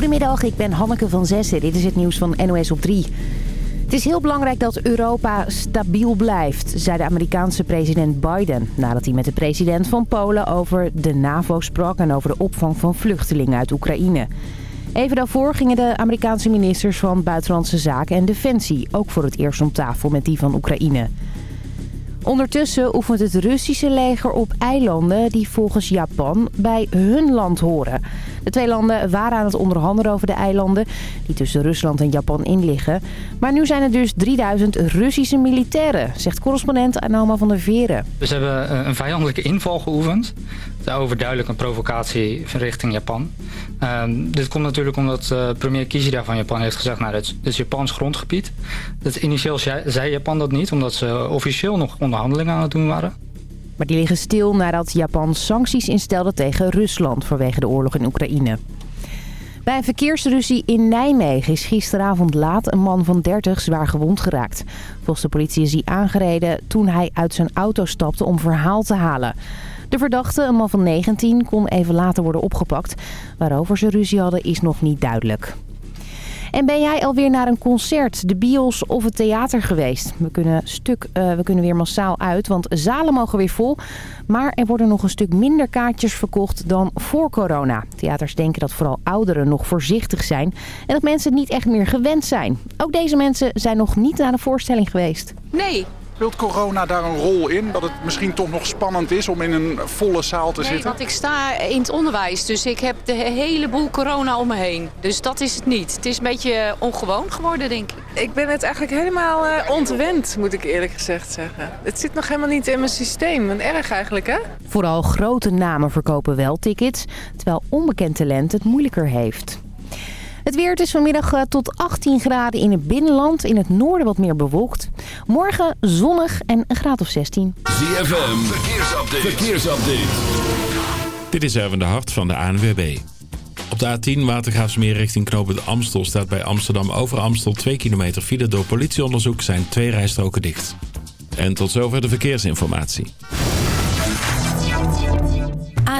Goedemiddag, ik ben Hanneke van Zessen. Dit is het nieuws van NOS op 3. Het is heel belangrijk dat Europa stabiel blijft, zei de Amerikaanse president Biden... nadat hij met de president van Polen over de NAVO sprak... en over de opvang van vluchtelingen uit Oekraïne. Even daarvoor gingen de Amerikaanse ministers van Buitenlandse Zaken en Defensie... ook voor het eerst om tafel met die van Oekraïne. Ondertussen oefent het Russische leger op eilanden die volgens Japan bij hun land horen. De twee landen waren aan het onderhandelen over de eilanden die tussen Rusland en Japan in liggen. Maar nu zijn er dus 3000 Russische militairen, zegt correspondent Anoma van der Veren. Dus hebben eh, een vijandelijke inval geoefend. Overduidelijk een provocatie richting Japan. Ehm, dit komt natuurlijk omdat uh, premier Kishida van Japan heeft gezegd... nou, dit is Japans grondgebied. Dat initieel zei Japan dat niet, omdat ze officieel nog onderhandelingen aan het doen waren. Maar die liggen stil nadat Japan sancties instelde tegen Rusland vanwege de oorlog in Oekraïne. Bij een verkeersruzie in Nijmegen is gisteravond laat een man van 30 zwaar gewond geraakt. Volgens de politie is hij aangereden toen hij uit zijn auto stapte om verhaal te halen. De verdachte, een man van 19, kon even later worden opgepakt. Waarover ze ruzie hadden is nog niet duidelijk. En ben jij alweer naar een concert, de bios of het theater geweest? We kunnen, stuk, uh, we kunnen weer massaal uit, want zalen mogen weer vol. Maar er worden nog een stuk minder kaartjes verkocht dan voor corona. Theaters denken dat vooral ouderen nog voorzichtig zijn en dat mensen het niet echt meer gewend zijn. Ook deze mensen zijn nog niet naar de voorstelling geweest. Nee, Speelt corona daar een rol in? Dat het misschien toch nog spannend is om in een volle zaal te nee, zitten? want ik sta in het onderwijs, dus ik heb de hele boel corona om me heen. Dus dat is het niet. Het is een beetje ongewoon geworden, denk ik. Ik ben het eigenlijk helemaal uh, ontwend, moet ik eerlijk gezegd zeggen. Het zit nog helemaal niet in mijn systeem. Wat erg eigenlijk, hè? Vooral grote namen verkopen wel tickets, terwijl onbekend talent het moeilijker heeft. Het weer het is vanmiddag eh, tot 18 graden in het binnenland. In het noorden wat meer bewolkt. Morgen zonnig en een graad of 16. ZFM, verkeersupdate. verkeersupdate. Dit is even de hart van de ANWB. Op de A10 Watergraafsmeer richting Knopen Amstel staat bij Amsterdam over Amstel 2 kilometer file. Door politieonderzoek zijn twee rijstroken dicht. En tot zover de verkeersinformatie.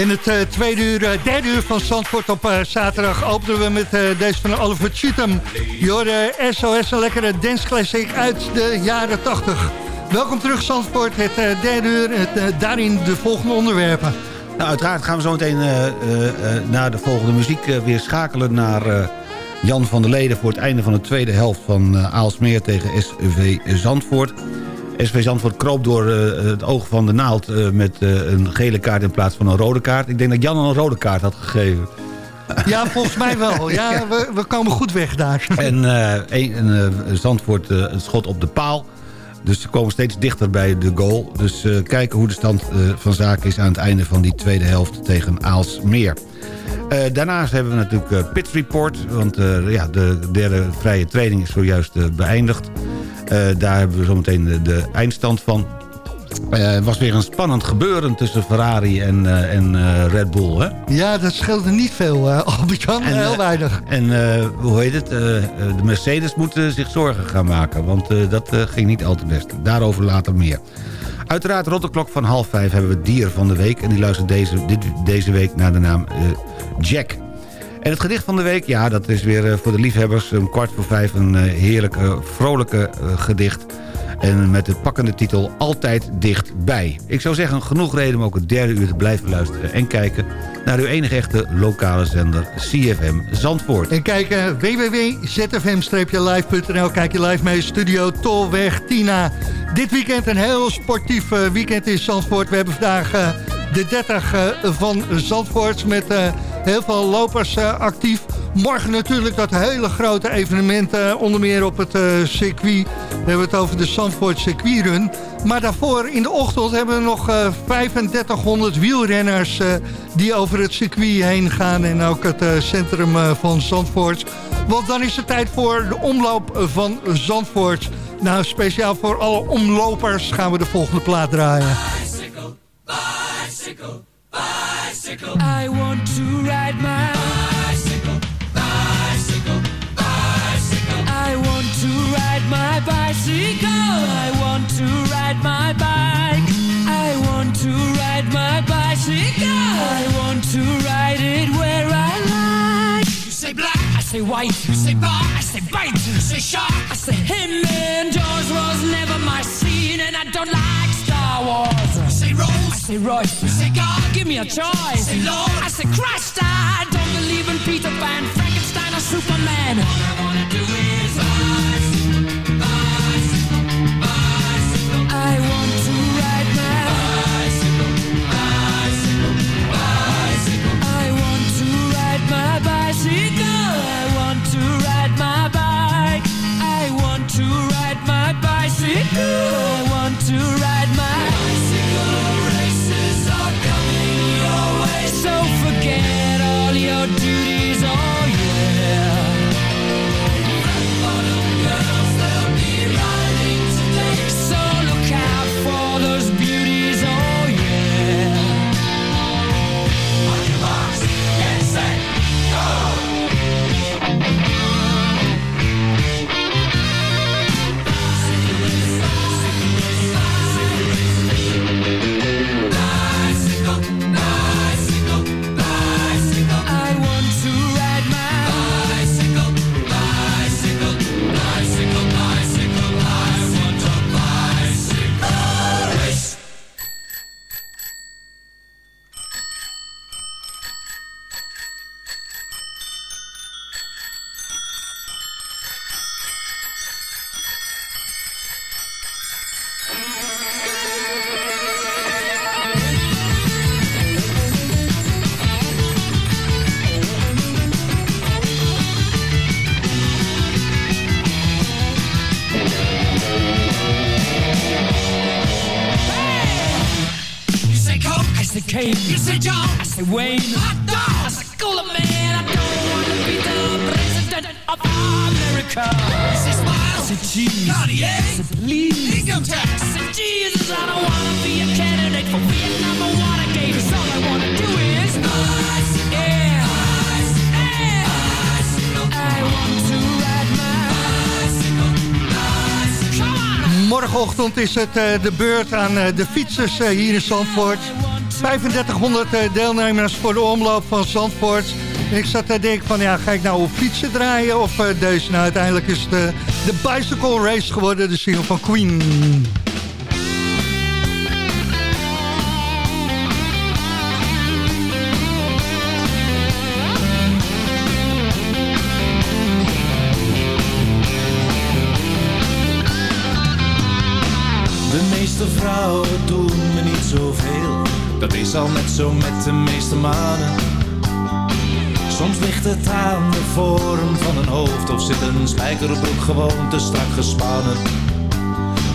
In het uh, tweede uur, uh, derde uur van Zandvoort op uh, zaterdag openen we met deze van Oliver Cheatham. Je SOS, een lekkere dance classic uit de jaren 80. Welkom terug Zandvoort, het derde uur, het, daarin de volgende onderwerpen. Nou, uiteraard gaan we zo meteen naar de volgende muziek weer schakelen naar Jan van der Leden... voor het einde van de tweede helft van Aalsmeer tegen SV Zandvoort. SV Zandvoort kroop door uh, het oog van de naald uh, met uh, een gele kaart in plaats van een rode kaart. Ik denk dat Jan een rode kaart had gegeven. Ja, volgens mij wel. Ja, we, we komen goed weg daar. En, een, Zandvoort het schot op de paal. Dus ze komen steeds dichter bij de goal. Dus kijken hoe de stand van zaken is aan het einde van die tweede helft tegen Aalsmeer. Uh, daarnaast hebben we natuurlijk Pit Report. Want ja, de derde vrije training is zojuist beëindigd. Daar hebben we zometeen de, de eindstand van. Het was weer een spannend gebeuren tussen Ferrari en, en Red Bull, hè? Ja, dat scheelde niet veel, Albert-Jan. Heel weinig. En hoe heet het? de Mercedes moeten zich zorgen gaan maken. Want dat ging niet al te best. Daarover later meer. Uiteraard rond de klok van half vijf hebben we dier van de week. En die luistert deze, dit, deze week naar de naam Jack. En het gedicht van de week, ja, dat is weer eh, voor de liefhebbers... een kwart voor vijf een eh, heerlijke, vrolijke eh, gedicht... En met de pakkende titel Altijd Dichtbij. Ik zou zeggen, genoeg reden om ook het derde uur te blijven luisteren... en kijken naar uw enige echte lokale zender CFM Zandvoort. En kijken www.zfm-live.nl. Kijk je live mee, Studio Tolweg Tina. Dit weekend een heel sportief weekend in Zandvoort. We hebben vandaag de 30 van Zandvoort met heel veel lopers actief. Morgen natuurlijk dat hele grote evenement, onder meer op het circuit. We hebben het over de Zandvoort circuitrun. Maar daarvoor in de ochtend hebben we nog 3500 wielrenners die over het circuit heen gaan. En ook het centrum van Zandvoort. Want dan is het tijd voor de omloop van Zandvoort. Nou, speciaal voor alle omlopers gaan we de volgende plaat draaien. Bicycle, bicycle, bicycle. I want to ride my bicycle, bicycle, bicycle. I want to ride my bicycle. I want to ride my bike. I want to ride my bicycle. I want to ride it where I like. You say black, I say white. You say bar, I say bite. You say shark, I say him. And Jaws was never my scene, and I don't like Star Wars. Say I say Royce. You say God, give me a choice. Say Lord, I say Christ. I don't believe in Peter Pan, Frankenstein, or Superman. All I wanna do is bicycle, bicycle, bicycle. I want to ride my bicycle, bicycle, bicycle. I want to ride my bicycle. I want to ride my bike. I want to ride my bicycle. I want to ride Kane. You say John, I say Wayne. Hot dog, I say Cooler Man. I don't want to be the president of America. I say Smile, I say Cheese, Cartier, I say Please, Income Tax. I say Jesus, I don't want to be a candidate for Vietnam or Watergate. 'cause all I want to do is bicycle, yeah, bicycle, I want to ride my. Morgenochtend is het eh, de beurt aan eh, de fietsers eh, hier in Zandvoort. 3500 eh, deelnemers voor de omloop van Zandvoort. Ik zat te denken van, ja, ga ik nou op fietsen draaien of uh, deze? Nou, uiteindelijk is het de, de Bicycle Race geworden, de single van Queen. Zo met de meeste mannen. Soms ligt het aan de vorm van een hoofd of zit een spijkerbroek gewoon te strak gespannen.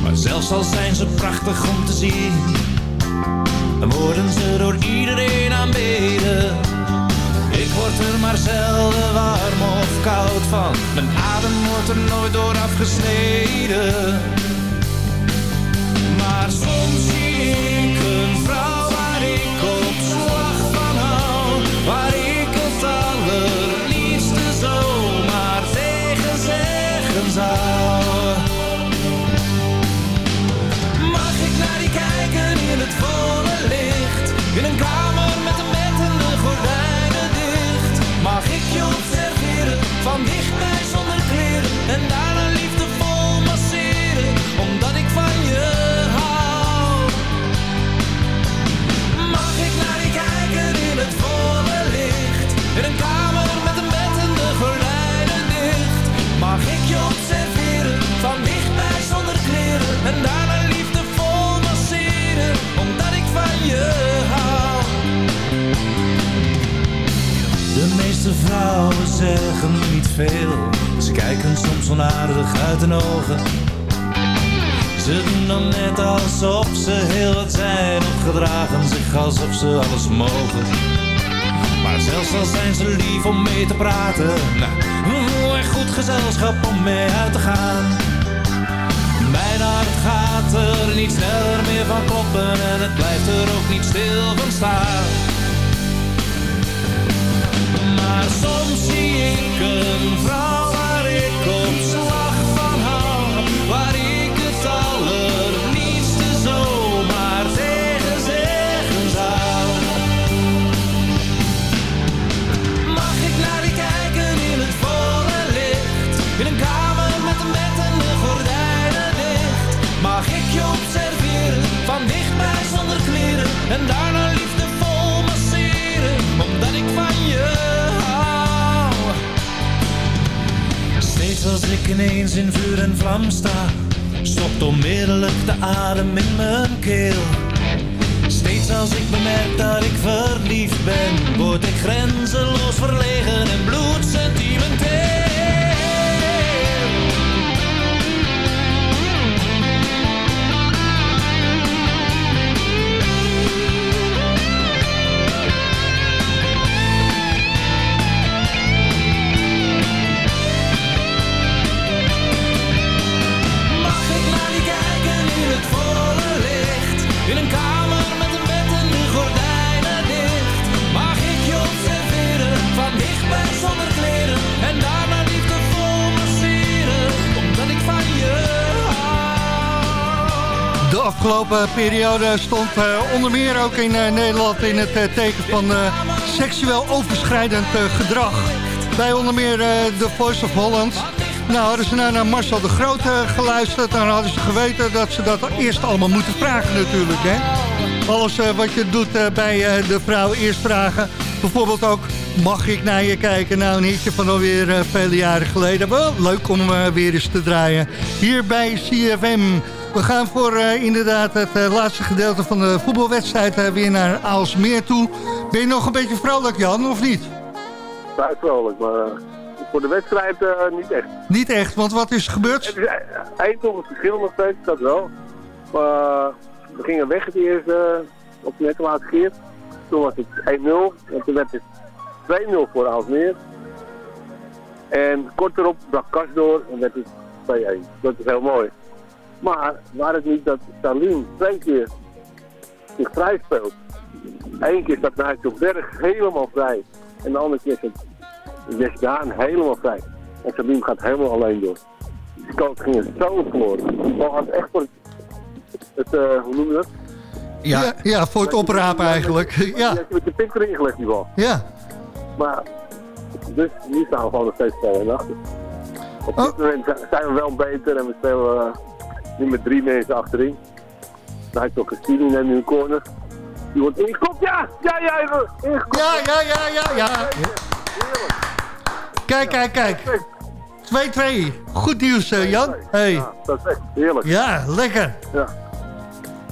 Maar zelfs al zijn ze prachtig om te zien, dan worden ze door iedereen aanbeden. Ik word er maar zelden warm of koud van, mijn adem wordt er nooit door afgesneden. Maar soms zie ik een vrouw waar ik op zeggen niet veel. Ze kijken soms onaardig uit hun ogen. Ze doen dan net alsof ze heel wat zijn of gedragen zich alsof ze alles mogen. Maar zelfs al zijn ze lief om mee te praten, nou, echt goed gezelschap om mee uit te gaan. Mijn hart gaat er niet sneller meer van kloppen en het blijft er ook niet stil van staan. Soms zie ik een vrouw waar ik op slag als ik ineens in vuur en vlam sta, stopt onmiddellijk de adem in mijn keel. Steeds als ik bemerk dat ik verliefd ben, word ik grenzeloos verlegen en bloedsentimenteel. Periode stond eh, onder meer ook in eh, Nederland in het eh, teken van seksueel overschrijdend gedrag. Bij onder meer The Voice of Holland. Nou, hadden ze nou naar Marcel de Groot eh, geluisterd... dan hadden ze geweten dat ze dat eerst allemaal moeten vragen natuurlijk. Hè? Alles wat je doet bij de vrouw eerst vragen. Bijvoorbeeld ook, mag ik naar je kijken? Nou, een hitje van alweer vele jaren geleden. Wel leuk om weer eens te draaien. Hier bij CFM. We gaan voor eh, inderdaad het eh, laatste gedeelte van de voetbalwedstrijd eh, weer naar Aalsmeer toe. Ben je nog een beetje vrolijk, Jan, of niet? Vrij vrolijk, maar voor de wedstrijd niet echt. Niet echt, want wat is er gebeurd? Het is één het verschil nog steeds, dat wel. Maar we gingen weg het eerste op de net laatste keer. Toen was het 1-0 en toen werd het 2-0 voor Aalsmeer. En kort erop brak Kas door en werd het 2-1. Dat is heel mooi. Maar waar het niet dat Salim twee keer zich vrij speelt. Eén keer staat op berg helemaal vrij. En de andere keer zit West Daan helemaal vrij. En Salim gaat helemaal alleen door. De coach ging het zo verloren. De bal had echt voor het, het eh, hoe noem je dat? Ja, ja, voor het oprapen eigenlijk. Ja. Heeft met de pik erin gelegd, die bal. Ja. Maar, dus hier staan we gewoon nog steeds 2 achter. Op dit moment zijn we wel beter en we spelen eh, nu met drie mensen achterin. Dan heeft ook Christine neemt nu een corner. Die wordt ingekopt, ja! Ja, ja, ingekopt. Ja, ja, ja, ja, ja. Kijk, kijk, kijk. 2-2. Goed nieuws, eh, Jan. Hey. Ja, perfect. Heerlijk. Ja, lekker. Ja.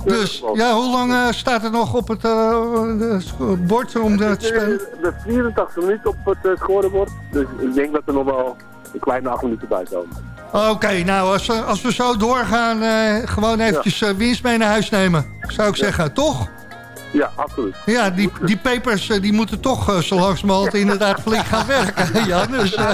Dus, ja, hoe lang eh, staat het nog op het eh, bord om eh, te spelen? De 84 minuten op het uh, scorebord. Dus ik denk dat er nog wel een kleine 8 minuten bij komen. Oké, nou, als, we- als we zo doorgaan, eh, gewoon eventjes eh, winst mee naar huis nemen. Zou ik zeggen, toch? Ja, absoluut. Ja, die, die papers eh, die moeten toch eh, zo langzamerhand inderdaad flink gaan werken, Jan. Dus, eh,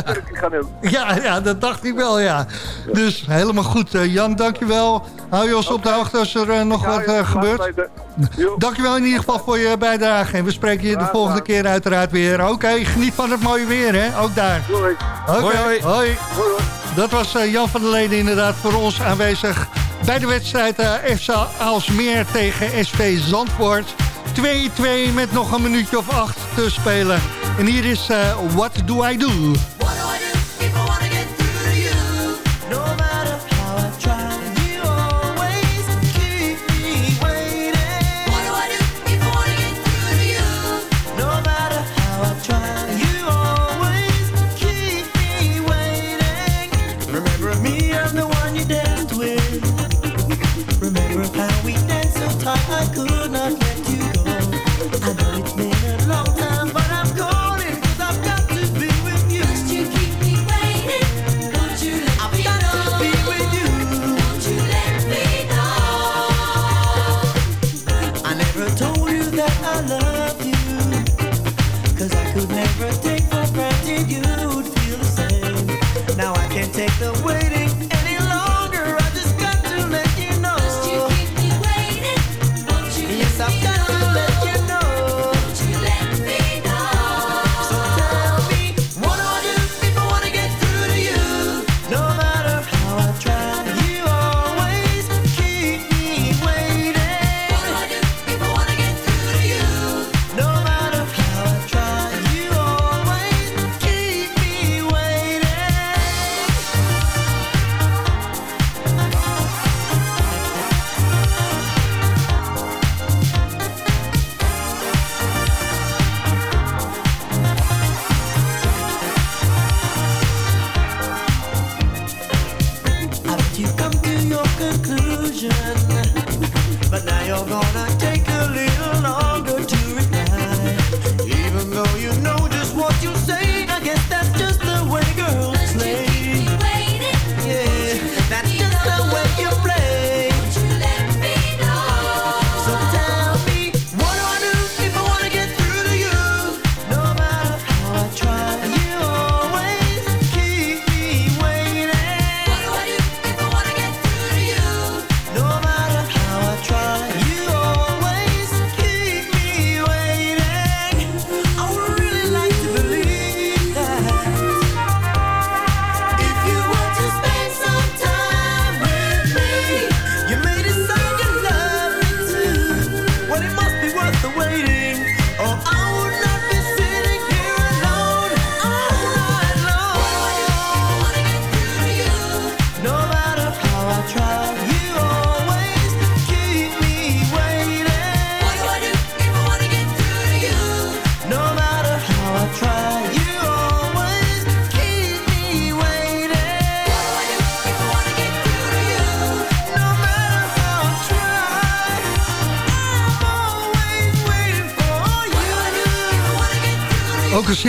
ja, ja, dat dacht ik wel, ja. Dus helemaal goed. Jan, dankjewel. Hou je ons op de hoogte als er nog wat gebeurt. Dankjewel in ieder geval voor je bijdrage. En we spreken je de volgende keer uiteraard weer. Oké, geniet van het mooie weer, hè? Ook daar. Hoi, hoi. hoi. Dat was Jan van der Leden inderdaad voor ons aanwezig... bij de wedstrijd eh FC Aalsmeer tegen SV Zandvoort. 2-2 met nog een minuutje of acht te spelen. En hier is eh What Do I Do?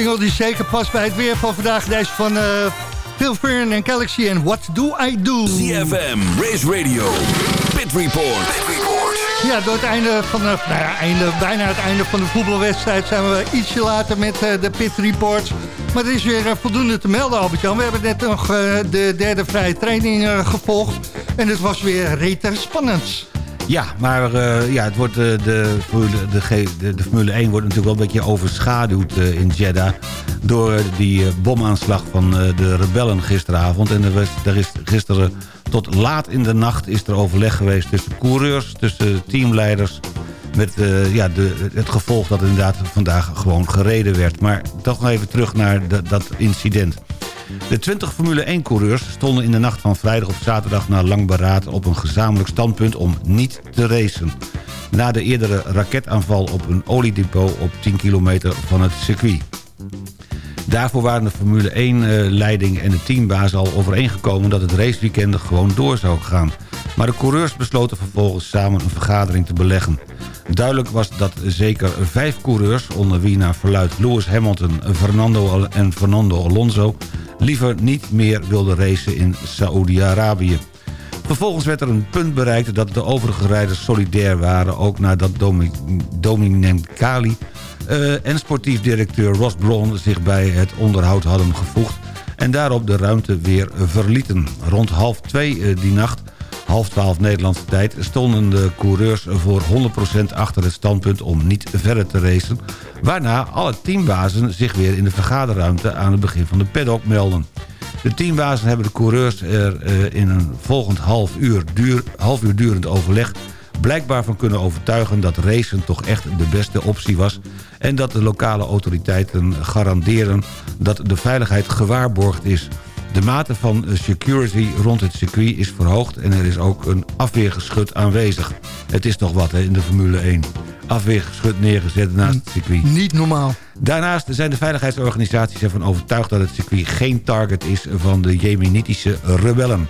Single die zeker past bij het weer van vandaag. Deze van eh Phil Fern en Galaxy en What Do I Do? CFM, Race Radio, Pit Report. Ja, door het einde van de, nou ja, einde, bijna het einde van de voetbalwedstrijd zijn we ietsje later met eh, de Pit Report. Maar er is weer eh, voldoende te melden, Albert-Jan. We hebben net nog de derde vrije training gevolgd. En het was weer rete spannend. Ja, maar eh, ja, het wordt, eh, de, Formule, de, de, de Formule 1 wordt natuurlijk wel een beetje overschaduwd eh, in Jeddah... door die bomaanslag van de rebellen gisteravond. En er, is gisteren tot laat in de nacht is er overleg geweest tussen coureurs... tussen teamleiders Met ja, de, het gevolg dat inderdaad vandaag gewoon gereden werd. Maar toch nog even terug naar dat incident. De 20 Formule 1-coureurs stonden in de nacht van vrijdag op zaterdag... na lang beraad op een gezamenlijk standpunt om niet te racen. Na de eerdere raketaanval op een oliedepot op 10 kilometer van het circuit. Daarvoor waren de Formule 1-leiding en de teambaas al overeengekomen... dat het raceweekend gewoon door zou gaan. Maar de coureurs besloten vervolgens samen een vergadering te beleggen. Duidelijk was dat zeker vijf coureurs, onder wie naar verluid Lewis Hamilton Fernando en Fernando Alonso... liever niet meer wilden racen in Saoedi-Arabië. Vervolgens werd er een punt bereikt dat de overige rijders solidair waren... ook nadat Domi Dominicali uh, en sportief directeur Ross Braun zich bij het onderhoud hadden gevoegd... en daarop de ruimte weer verlieten. Rond half twee uh, die nacht half twaalf Nederlandse tijd... stonden de coureurs voor 100% achter het standpunt om niet verder te racen... waarna alle teambazen zich weer in de vergaderruimte aan het begin van de paddock melden. De teambazen hebben de coureurs er uh, in een volgend half uur, duur, half uur durend overleg blijkbaar van kunnen overtuigen dat racen toch echt de beste optie was... en dat de lokale autoriteiten garanderen dat de veiligheid gewaarborgd is. De mate van security rond het circuit is verhoogd... en er is ook een afweergeschut aanwezig. Het is nog wat hè, in de Formule 1. Afweergeschut neergezet naast het circuit. Niet normaal. Daarnaast zijn de veiligheidsorganisaties ervan overtuigd... dat het circuit geen target is van de Jemenitische rebellen.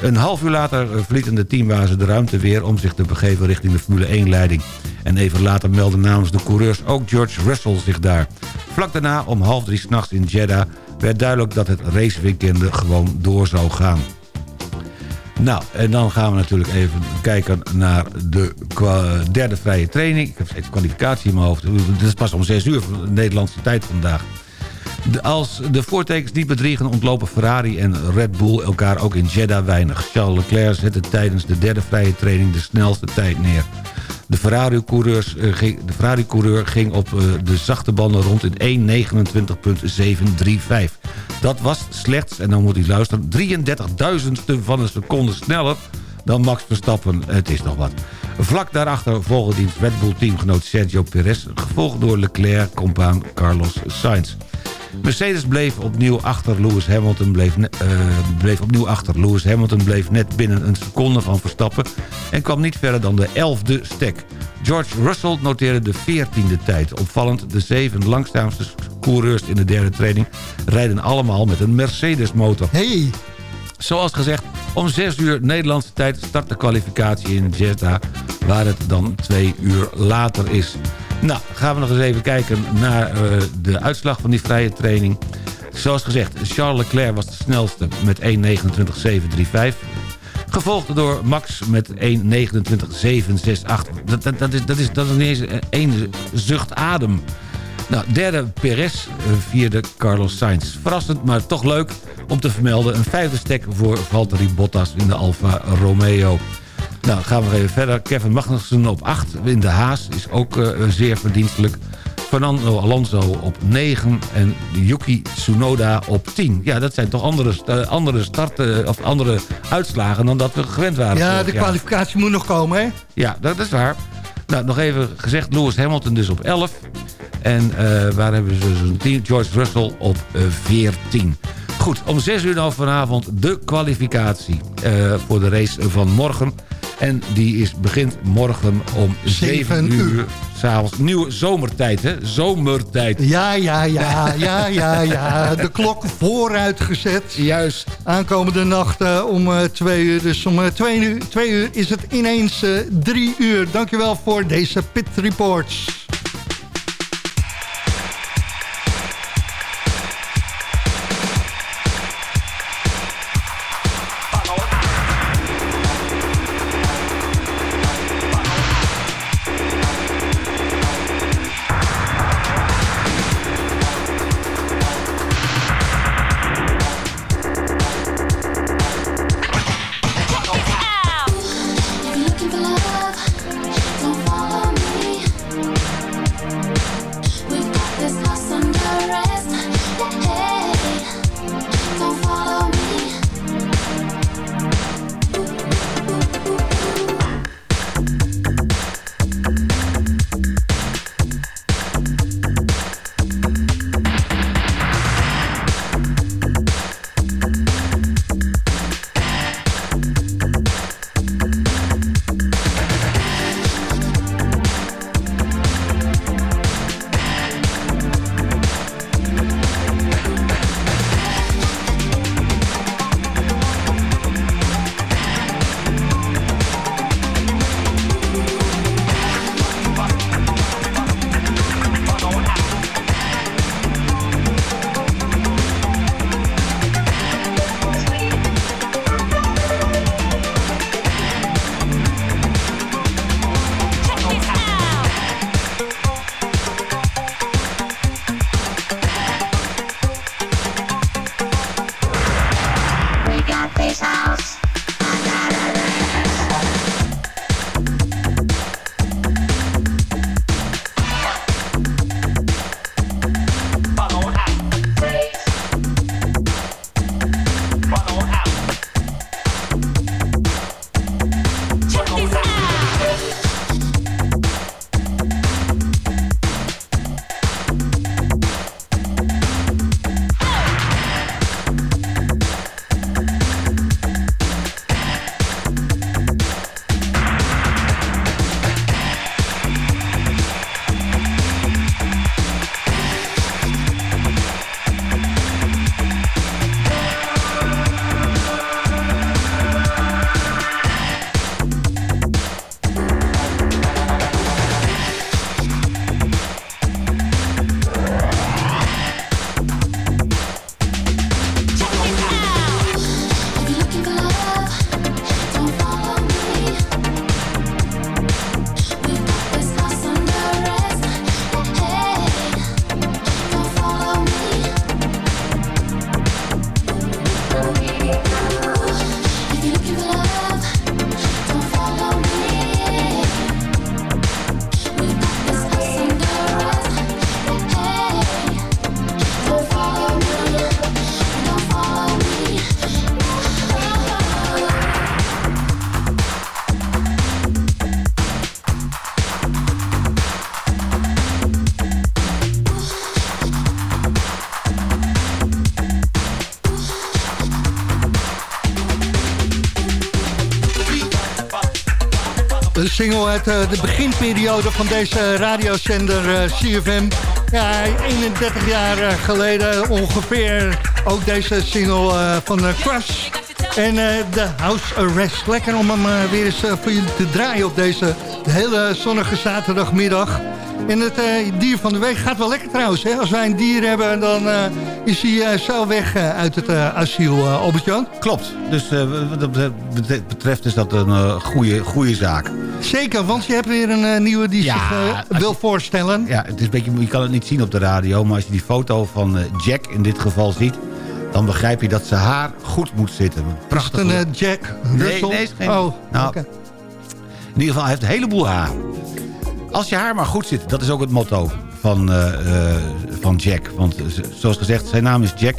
Een half uur later verlieten de teambazen de ruimte weer... om zich te begeven richting de Formule 1-leiding. En even later meldde namens de coureurs ook George Russell zich daar. Vlak daarna, om half drie s'nachts in Jeddah... werd duidelijk dat het raceweekend gewoon door zou gaan. Nou, en dan gaan we natuurlijk even kijken naar de derde vrije training. Ik heb steeds kwalificatie in mijn hoofd. Dit is pas om 6 uur Nederlandse tijd vandaag. Als de voortekens niet bedriegen ontlopen Ferrari en Red Bull elkaar ook in Jeddah weinig. Charles Leclerc zette tijdens de derde vrije training de snelste tijd neer. De Ferrari-coureur Ferrari ging op de zachte banden rond in 1.29.735. Dat was slechts, en dan moet u luisteren, 33.000ste van een seconde sneller dan Max Verstappen. Het is nog wat. Vlak daarachter volgde dienst Red Bull teamgenoot Sergio Perez... gevolgd door Leclerc, compaan Carlos Sainz. Mercedes bleef opnieuw achter Lewis Hamilton. Bleef, uh, bleef opnieuw achter. Lewis Hamilton bleef net binnen een seconde van Verstappen... en kwam niet verder dan de 11e stek. George Russell noteerde de 14e tijd. Opvallend, de zeven langzaamste coureurs in de derde training... rijden allemaal met een Mercedes-motor. Hey. Zoals gezegd, om 6 uur Nederlandse tijd start de kwalificatie in Jeddah... waar het dan twee uur later is. Nou, gaan we nog eens even kijken naar uh, de uitslag van die vrije training. Zoals gezegd, Charles Leclerc was de snelste met 1.29.735. Gevolgd door Max met 1.29.768. Dat, dat, is, dat, is, dat is niet één zucht adem. Nou, derde Perez, vierde Carlos Sainz. Verrassend, maar toch leuk om te vermelden. Een vijfde stek voor Valtteri Bottas in de Alfa Romeo. Nou, gaan we even verder. Kevin Magnussen op 8 in de Haas is ook uh, zeer verdienstelijk. Fernando Alonso op 9 en Yuki Tsunoda op 10. Ja, dat zijn toch andere, andere starten of andere uitslagen dan dat we gewend waren. Ja, de kwalificatie moet nog komen, hè? Ja, dat is waar. Nou, nog even gezegd, Lewis Hamilton dus op 11. En uh, waar hebben ze zo'n team? George Russell op 14. Goed, om 6 uur dan vanavond de kwalificatie uh, voor de race van morgen. En die is, begint morgen om 7 uur. S'avonds. Nieuwe zomertijd, hè? Zomertijd. Ja, ja, ja, ja, ja, ja. De klok vooruitgezet. Juist. Aankomende nacht uh, om uh, twee uur. Dus om uh, twee, uur, twee uur is het ineens drie uur. Dankjewel voor deze Pit Reports. Uh, de beginperiode van deze radiozender uh, CFM. Ja, 31 jaar uh, geleden ongeveer ook deze single van Crush. En de House Arrest. Lekker om hem weer eens voor jullie te draaien op deze hele zonnige zaterdagmiddag. En het dier van de week gaat wel lekker trouwens. Hè? Als wij een dier hebben, dan is hij zo weg uit het asiel, Albert-Jan. Klopt. Dus wat dat betreft is dat een goede, goede zaak. Zeker, want je hebt weer een nieuwe die ja, zich wil je, voorstellen. Ja, het is een beetje, je kan het niet zien op de radio, maar als je die foto van Jack in dit geval ziet... dan begrijp je dat ze haar goed moet zitten. Prachtig. Jack Russell? Nee, nee, geen... Oh, nou, okay. In ieder geval, hij heeft een heleboel haar. Als je haar maar goed zit, dat is ook het motto van, uh, uh, van Jack. Want zoals gezegd, zijn naam is Jack.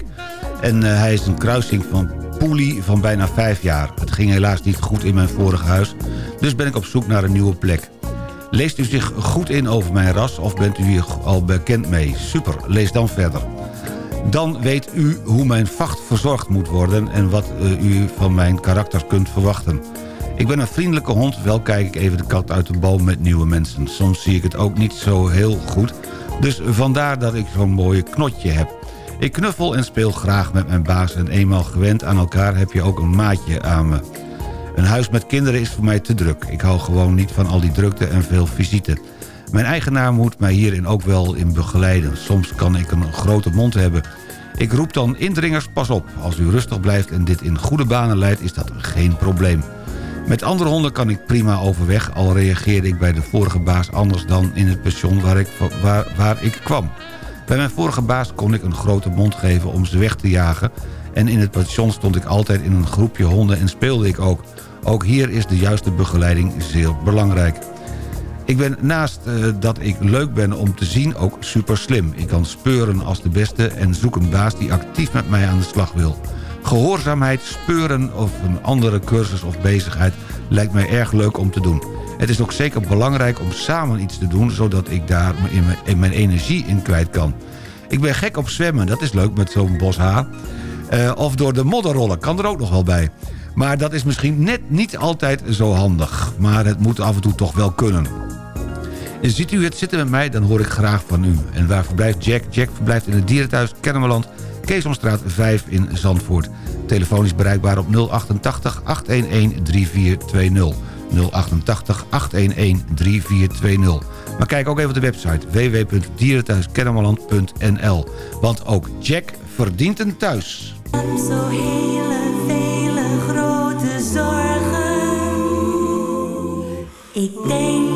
En hij is een kruising van Poelie van bijna vijf jaar. Het ging helaas niet goed in mijn vorige huis. Dus ben ik op zoek naar een nieuwe plek. Leest u zich goed in over mijn ras of bent u hier al bekend mee? Super, lees dan verder. Dan weet u hoe mijn vacht verzorgd moet worden... en wat u van mijn karakter kunt verwachten. Ik ben een vriendelijke hond, wel kijk ik even de kat uit de boom met nieuwe mensen. Soms zie ik het ook niet zo heel goed, dus vandaar dat ik zo'n mooie knotje heb. Ik knuffel en speel graag met mijn baas en eenmaal gewend aan elkaar heb je ook een maatje aan me. Een huis met kinderen is voor mij te druk. Ik hou gewoon niet van al die drukte en veel visite. Mijn eigenaar moet mij hierin ook wel in begeleiden. Soms kan ik een grote mond hebben. Ik roep dan indringers pas op. Als u rustig blijft en dit in goede banen leidt is dat geen probleem. Met andere honden kan ik prima overweg... al reageerde ik bij de vorige baas anders dan in het pension waar ik, waar, waar ik kwam. Bij mijn vorige baas kon ik een grote mond geven om ze weg te jagen... en in het pension stond ik altijd in een groepje honden en speelde ik ook. Ook hier is de juiste begeleiding zeer belangrijk. Ik ben naast uh, dat ik leuk ben om te zien ook super slim. Ik kan speuren als de beste en zoek een baas die actief met mij aan de slag wil... Gehoorzaamheid, speuren of een andere cursus of bezigheid lijkt mij erg leuk om te doen. Het is ook zeker belangrijk om samen iets te doen... zodat ik daar in mijn energie in kwijt kan. Ik ben gek op zwemmen, dat is leuk met zo'n bos haar. Uh, of door de modder rollen, kan er ook nog wel bij. Maar dat is misschien net niet altijd zo handig. Maar het moet af en toe toch wel kunnen. Ziet u het zitten met mij, dan hoor ik graag van u. En waar verblijft Jack? Jack verblijft in het dierenthuis Kennemerland Keesomstraat 5 in Zandvoort. Telefoon is bereikbaar op 088 811 3420. 088 811 3420. Maar kijk ook even op de website www.dierenthuiskennemerland.nl. Want ook Jack verdient een thuis. Zo hele vele grote zorgen. Ik denk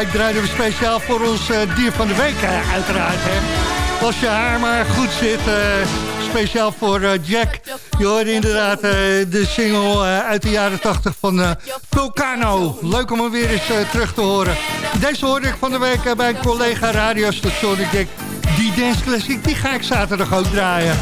Ik draaide hem speciaal voor ons eh, dier van de week, eh, uiteraard. Hè. Als je haar maar goed zit, eh, speciaal voor Jack. Je hoorde inderdaad de single uit de jaren 80 van Vulcano. Leuk om hem weer eens terug te horen. Deze hoorde ik van de week bij een collega radiostation. Ik denk, die dance classic, die ga ik zaterdag ook draaien.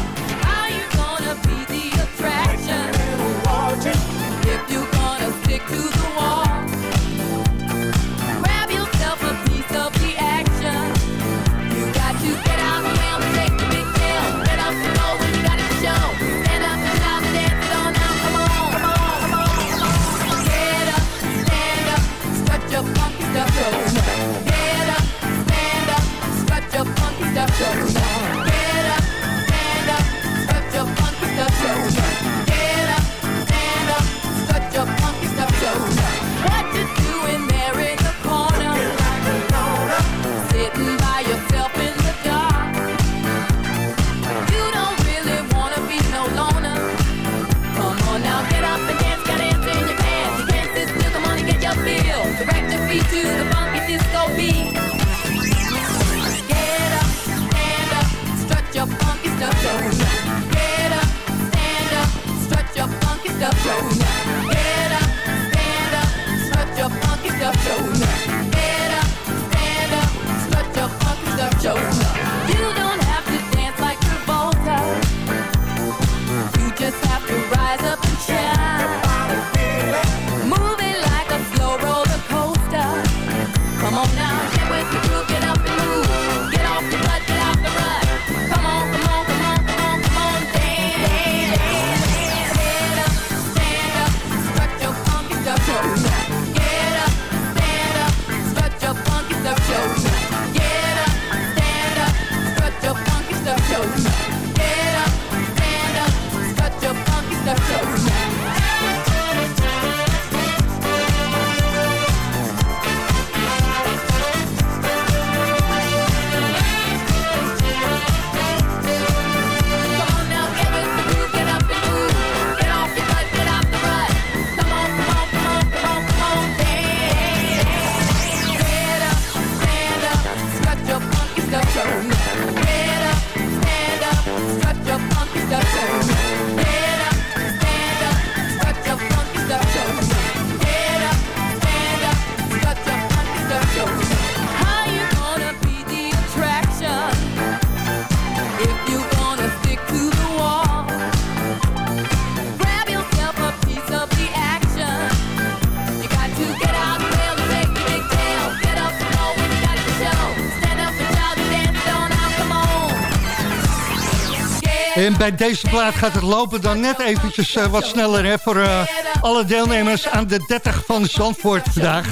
Bij deze plaat gaat het lopen dan net eventjes eh, wat sneller hè, voor eh, alle deelnemers aan de 30 van Zandvoort vandaag.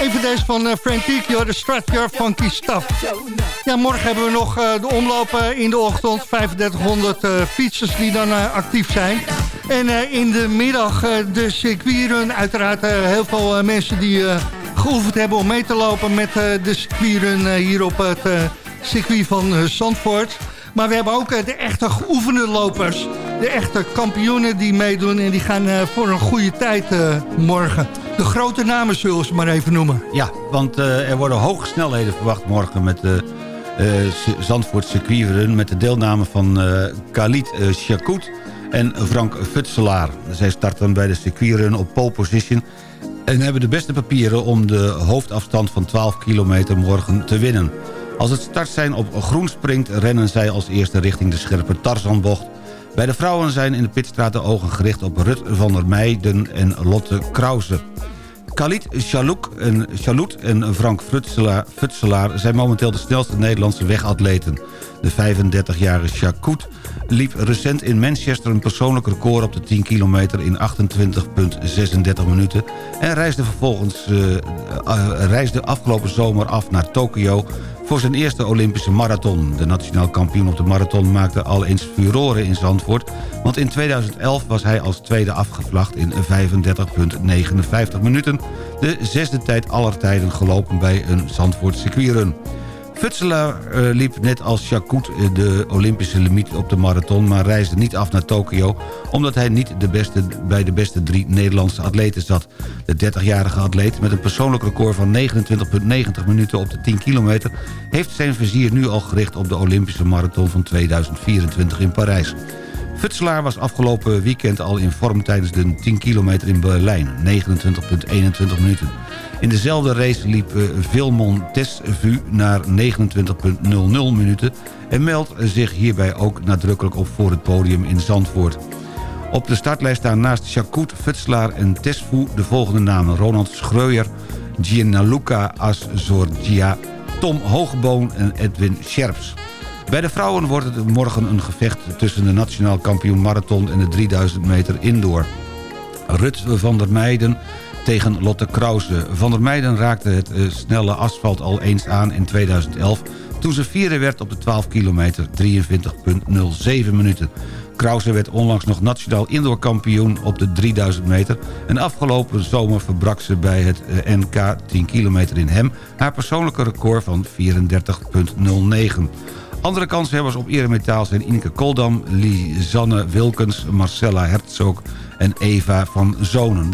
Even deze van uh, de Strut Your Funky Stuff. Ja, morgen hebben we nog de omlopen in de ochtend. 3500 eh, fietsers die dan actief zijn. En in de middag de circuitrun. Uiteraard heel veel mensen die geoefend hebben om mee te lopen met de circuitrun hier op het circuit van Zandvoort. Maar we hebben ook eh, de echte geoefende lopers. De echte kampioenen die meedoen. En die gaan eh, voor een goede tijd eh, morgen. De grote namen zullen ze maar even noemen. Ja, want er worden hoge snelheden verwacht morgen met de Zandvoort circuitrun... met de deelname van Khalid Chakout en Frank Futselaar. Zij starten bij de circuitrun op pole position... en hebben de beste papieren om de hoofdafstand van 12 kilometer morgen te winnen. Als het startsein op groen springt, rennen zij als eerste richting de scherpe Tarzanbocht... Bij de vrouwen zijn in de pitstraat de ogen gericht op Rut van der Meijden en Lotte Krause. Khalid Chalouk en, Chalout en Frank Futselaar, Futselaar zijn momenteel de snelste Nederlandse wegatleten. De 35-jarige Chakout liep recent in Manchester een persoonlijk record op de 10 kilometer in 28,36 minuten... en reisde vervolgens eh, eh, reisde afgelopen zomer af naar Tokio voor zijn eerste Olympische marathon. De nationaal kampioen op de marathon maakte al eens furoren in Zandvoort... want in 2011 was hij als tweede afgevlacht in 35,59 minuten... de zesde tijd aller tijden gelopen bij een Zandvoort circuitrun. Futselaar eh, liep net als Chakout eh, de Olympische limiet op de marathon... maar reisde niet af naar Tokio... omdat hij niet de beste, bij de beste drie Nederlandse atleten zat. De 30-jarige atleet met een persoonlijk record van 29,90 minuten op de 10 kilometer... heeft zijn vizier nu al gericht op de Olympische marathon van 2024 in Parijs. Futselaar was afgelopen weekend al in vorm tijdens de 10 kilometer in Berlijn. 29,21 minuten. In dezelfde race liep eh, Vilmon Tesvu naar 29,00 minuten... en meldt zich hierbij ook nadrukkelijk op voor het podium in Zandvoort. Op de startlijst staan naast Chakout, Futselaar en Tesfu de volgende namen... Ronald Schreuer, Gianluca Azorgia, Tom Hoogboon en Edwin Scherps. Bij de vrouwen wordt het morgen een gevecht tussen de nationaal kampioen marathon en de 3000 meter indoor. Rut van der Meijden tegen Lotte Krause. Van der Meijden raakte het eh, snelle asfalt al eens aan in 2011... toen ze vierde werd op de 12 kilometer, 23,07 minuten. Krause werd onlangs nog nationaal indoorkampioen op de 3000 meter... en afgelopen zomer verbrak ze bij het eh, NK 10 kilometer in Hem... haar persoonlijke record van 34,09. Andere kanshebbers op eremetaal zijn Ineke Koldam, Lisanne Wilkens, Marcella Herzog en Eva van Zonen.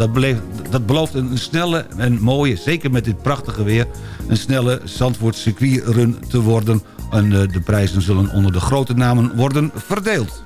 Dat, belooft een snelle en mooie, zeker met dit prachtige weer... een snelle Zandvoort circuitrun te worden. En eh, de prijzen zullen onder de grote namen worden verdeeld.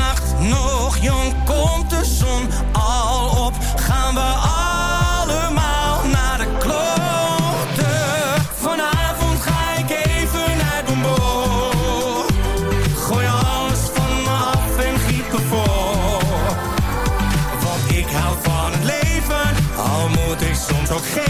De nog jong? Komt de zon al op? Gaan we allemaal naar de kloten? Vanavond ga ik even mijn bol. Gooi alles van me af en giet me vol. Want ik hou van het leven, al moet ik soms ook geven.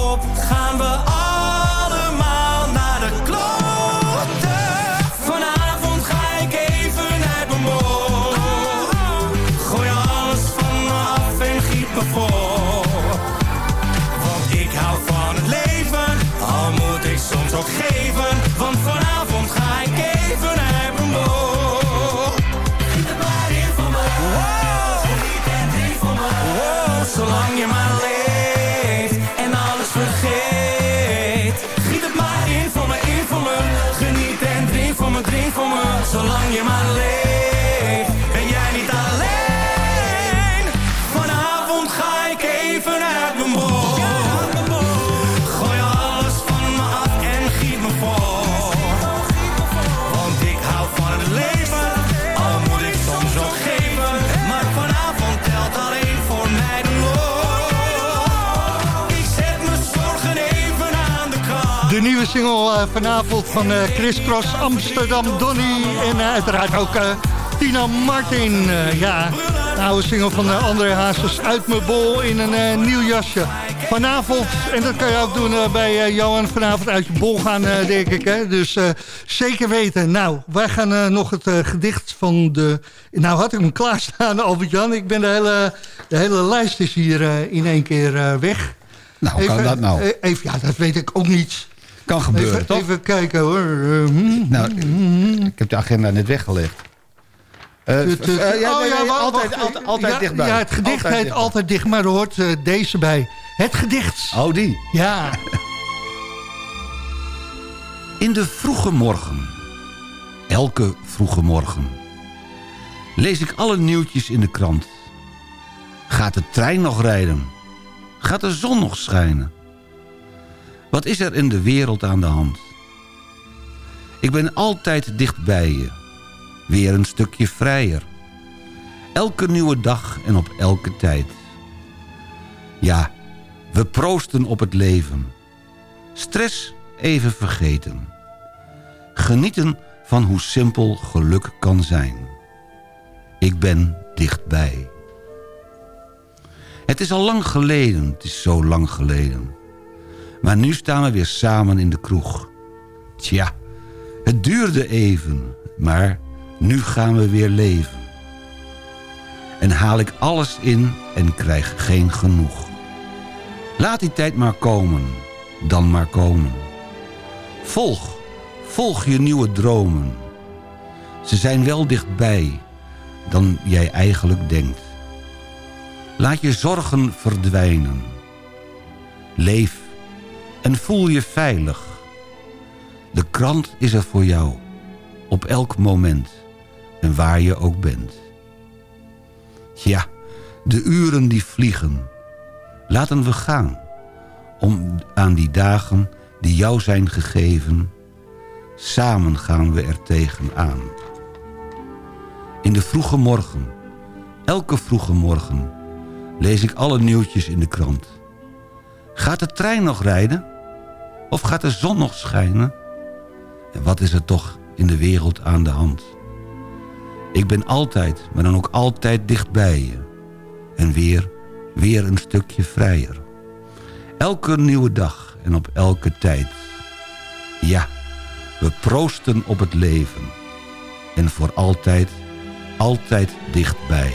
Gaan we allemaal single eh, vanavond van eh, Chris Cross, Amsterdam Donny. En eh, uiteraard ook Tina Martin. Ja, de oude single van André Hazes uit mijn bol in een nieuw jasje. Vanavond, en dat kan je ook doen bij Johan, vanavond uit je bol gaan, denk ik. Hè? Dus zeker weten. Nou, wij gaan nog het gedicht van de... Nou had ik hem klaarstaan, Albert-Jan. Ik ben de hele, de hele lijst is hier in één keer weg. Nou, hoe kan dat nou? Even, ja, dat weet ik ook niet. Kan gebeuren, even, toch? Even kijken hoor. Eh, hm, Nou, ik heb de agenda net weggelegd. Ja, oh ja, wacht, altijd, wacht. altijd, altijd ja, dichtbij. Ja, het gedicht Altijd heet dichtbij. altijd dicht, maar er hoort eh, deze bij. Het gedicht. Oh, die. Ja. In de vroege morgen, elke vroege morgen, lees ik alle nieuwtjes in de krant. Gaat de trein nog rijden? Gaat de zon nog schijnen? Wat is er in de wereld aan de hand? Ik ben altijd dicht bij je. Weer een stukje vrijer. Elke nieuwe dag en op elke tijd. Ja, we proosten op het leven. Stress even vergeten. Genieten van hoe simpel geluk kan zijn. Ik ben dichtbij. Het is al lang geleden, het is zo lang geleden. Maar nu staan we weer samen in de kroeg. Tja, het duurde even, maar nu gaan we weer leven. En haal ik alles in en krijg geen genoeg. Laat die tijd maar komen, dan maar komen. Volg, volg je nieuwe dromen. Ze zijn wel dichtbij dan jij eigenlijk denkt. Laat je zorgen verdwijnen. Leef en voel je veilig. De krant is er voor jou, op elk moment en waar je ook bent. Ja, de uren die vliegen. Laten we gaan, om aan die dagen die jou zijn gegeven... samen gaan we er tegenaan. In de vroege morgen, elke vroege morgen... lees ik alle nieuwtjes in de krant. Gaat de trein nog rijden? Of gaat de zon nog schijnen? En wat is er toch in de wereld aan de hand? Ik ben altijd, maar dan ook altijd dicht bij je. En weer, weer een stukje vrijer. Elke nieuwe dag en op elke tijd. Ja, we proosten op het leven. En voor altijd, altijd dichtbij.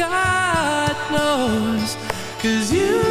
God knows. Cause you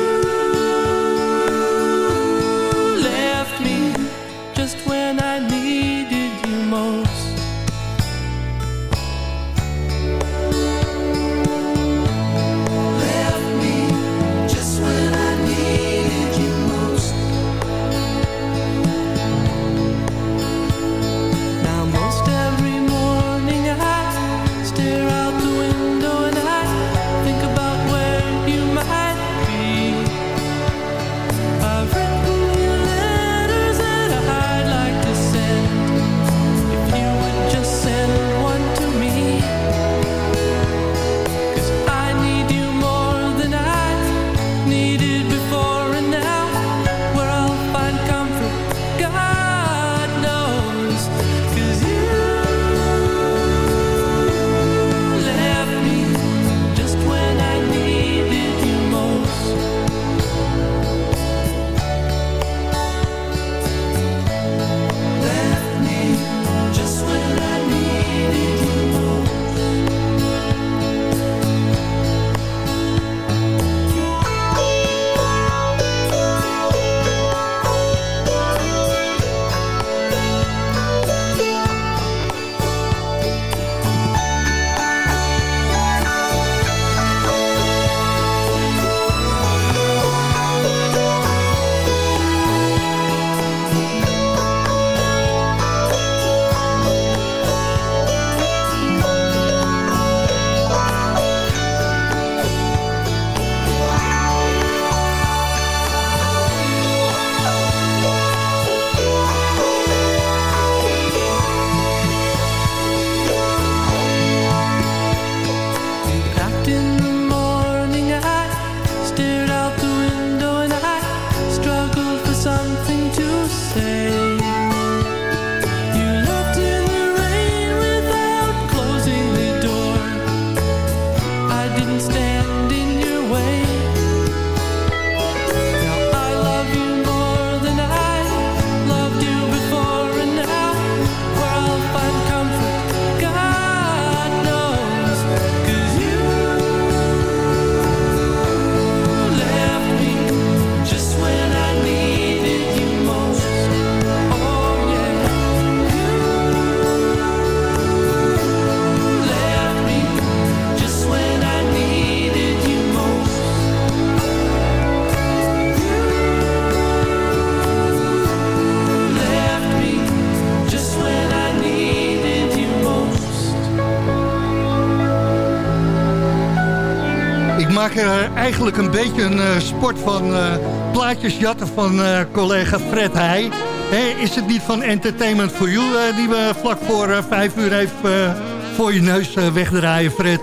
eigenlijk een beetje een eh, sport van eh, plaatjes jatten van eh, collega Fred Heij. Hé, is het niet van Entertainment for You die we vlak voor vijf uur even voor je neus wegdraaien, Fred?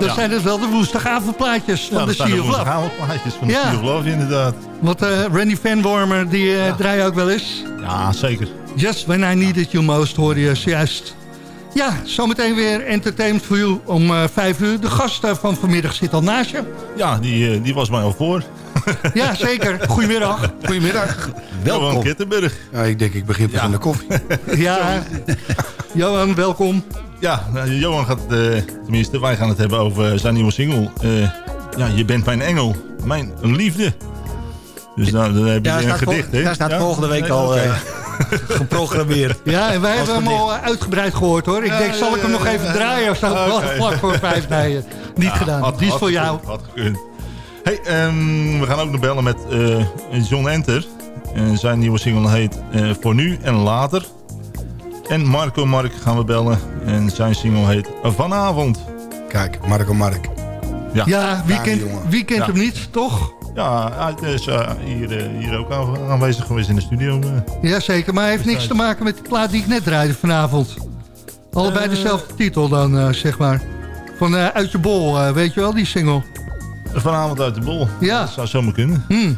Ja. zijn het wel de woensdagavondplaatjes van Ja, de dat de Sea of Love. woensdagavondplaatjes van de Ja. Sea of Love, inderdaad. Want Randy Van Wormer, die eh draai je ook wel eens. Ja, zeker. Just when I needed you most, hoor je zojuist. Ja, zometeen weer Entertainment for You om eh, vijf uur. De gast eh, van vanmiddag zit al naast je. Ja, die, eh, die was mij al voor. Ja, zeker. Goedemiddag. Goedemiddag. Johan Kittenberg. Ja, ik denk ik begin pas aan de koffie. Ja, Johan, welkom. Ja, nou, Johan gaat, eh, tenminste, wij gaan het hebben over zijn nieuwe single. Eh, ja, je bent mijn engel, mijn liefde. Dus nou, dan heb je Ja, een gedicht, hè? ja, staat volgende week Nee, al. Geprogrammeerd. Ja, en wij hebben hem al eh, uitgebreid gehoord hoor. Ik Ja, denk, zal ja, ik hem ja, nog ja, even ja. draaien of zo? Oké. Vlak voor vijf, nee. Niet Ja, gedaan. had- Die is voor jou. Had gekund. Hey, ehm, we gaan ook nog bellen met eh, John Enter. En zijn nieuwe single heet eh, Voor Nu en Later. En Marco Mark gaan we bellen. En zijn single heet Vanavond. Kijk, Marco Mark. Ja, Ja, wie kent, wie kent Ja. hem niet, toch? Ja, hij is eh, hier, eh, hier ook aan- aanwezig geweest in de studio. eh. Jazeker, maar hij heeft niks te maken met de plaat die ik net draaide vanavond. Allebei dezelfde titel dan, eh, zeg maar. Van eh, Uit je bol, eh, weet je wel, die single. Vanavond uit de bol. Ja. Dat zou zomaar kunnen. Hmm.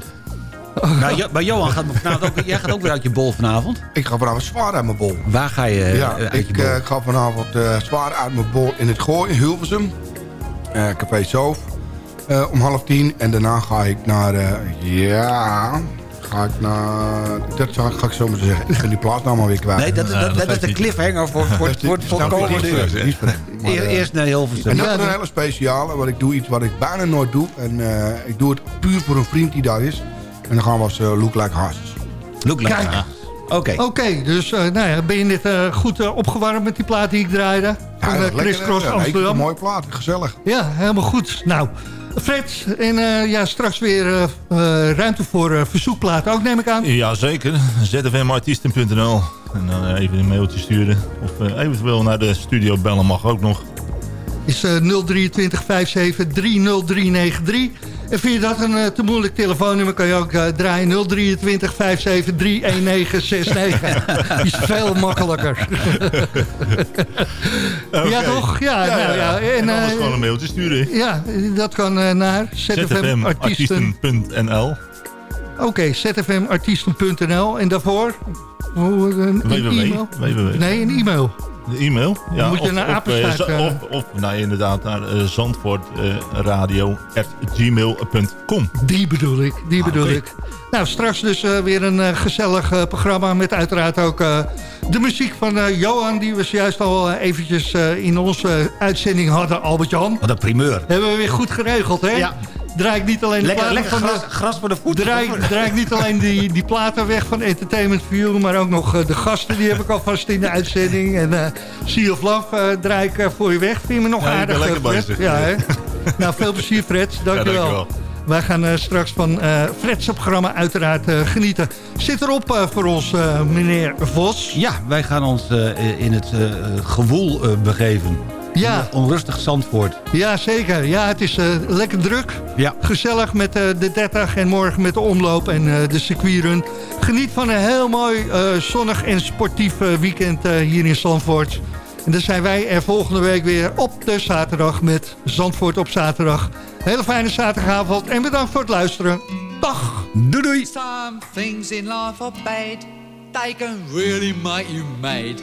Nou, Jo- maar Johan, gaat vanavond ook, jij gaat ook weer uit je bol vanavond? Ik ga vanavond zwaar uit mijn bol. Waar ga je ja, uit je ik bol? eh, ga vanavond eh, zwaar uit mijn bol in het Gooi, in Hilversum. Eh, Café Zoof. Eh, om half tien. En daarna ga ik naar... eh, ja... Ga ik naar... Dat ga, ga ik zo maar zeggen. Ik ben die plaatnaam alweer kwijt. Nee, dat, dat, dat, is de cliffhanger voor, voor, voor, voor, je? komende uur. Maar, eh, Eerst naar Hilversum. En dat Ja, is een hele speciale, want ik doe iets wat ik bijna nooit doe. En eh, ik doe het puur voor een vriend die daar is. En dan gaan we als uh, Look Like Horses. Look like Kijk. Oké. Oké, dus eh, nou ja, ben je net eh, goed opgewarmd met die plaat die ik draaide? Van Ja, is Chris lekker, Cross het Amsterdam. een mooie plaat, gezellig. Ja, helemaal goed. Nou, Fred, en eh, ja, straks weer eh, eh, ruimte voor eh, verzoekplaten ook, neem ik aan. Jazeker, zfmartiesten.nl. En dan even een mailtje sturen. Of eventueel naar de studio bellen mag ook nog. Is eh 023 57 30393. En vind je dat een eh, te moeilijk telefoonnummer, kan je ook eh, draaien 023 57 31969. Die is veel makkelijker. Ja, toch? Ja, nou ja. En, eh, gewoon een mailtje sturen. Ja, dat kan naar ZFM Artiesten. zfmartiesten.nl Oké, zfmartiesten.nl. En daarvoor? Een, e-mail? Nee, een e-mail. De e-mail? Ja, moet je of, naar of, Apenstaart, eh, zo- eh, of, of nou, inderdaad naar uh, zandvoortradio.gmail.com. Die bedoel ik, die bedoel oké. ik. Nou, straks dus eh, weer een eh, gezellig eh, programma met uiteraard ook eh, de muziek van eh, Johan... die we zojuist al eh, eventjes eh, in onze uitzending hadden, Albert-Jan. Wat een primeur. Hebben we weer goed geregeld, hè? Ja. Draai ik niet alleen de Lekker, platen lekker van gras, de... gras voor de voeten. Draai, draai ik niet alleen die, die platen weg van Entertainment View... maar ook nog eh, de gasten, die heb ik alvast in de uitzending. En eh Sea of Love eh, draai ik voor je weg. Vind je me nog Ja, ik aardig, ben lekker bezig. Ja, hè? nou, veel plezier, Fred. Dankjewel. dankjewel. Wij gaan straks van eh Fred's programma uiteraard eh, genieten. Zit erop eh, voor ons, eh, meneer Vos. Ja, wij gaan ons eh, in het eh, gewoel begeven. Ja. Onrustig Zandvoort. Ja, zeker. Ja, het is eh, lekker druk. Ja. Gezellig met eh, de 30 en morgen met de omloop en eh, de circuitrun. Geniet van een heel mooi eh, zonnig en sportief eh, weekend eh, hier in Zandvoort. En dan zijn wij er volgende week weer op de zaterdag met Zandvoort op zaterdag. Hele fijne zaterdagavond en bedankt voor het luisteren. Dag. Doei doei. Some things in life are bad. They can really make you mad.